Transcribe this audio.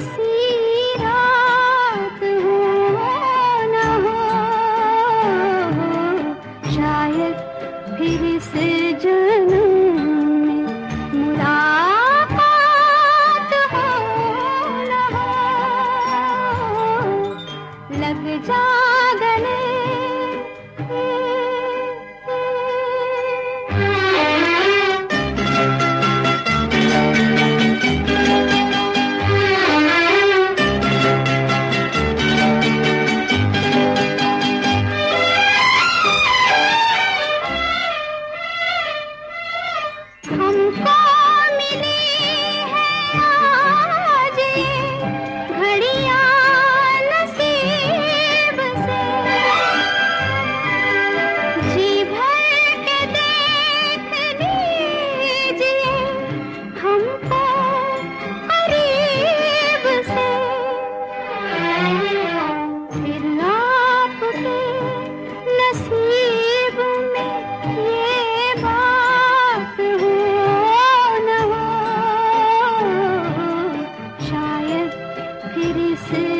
ऐसी hình. फिर